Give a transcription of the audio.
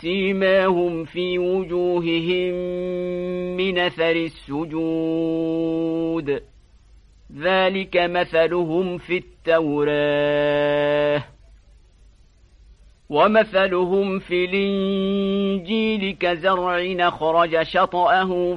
سيماهم في وجوههم من أثر السجود. ذلك مثلهم في التوراة. ومثلهم في الإنجيل كزرع نخرج شطأه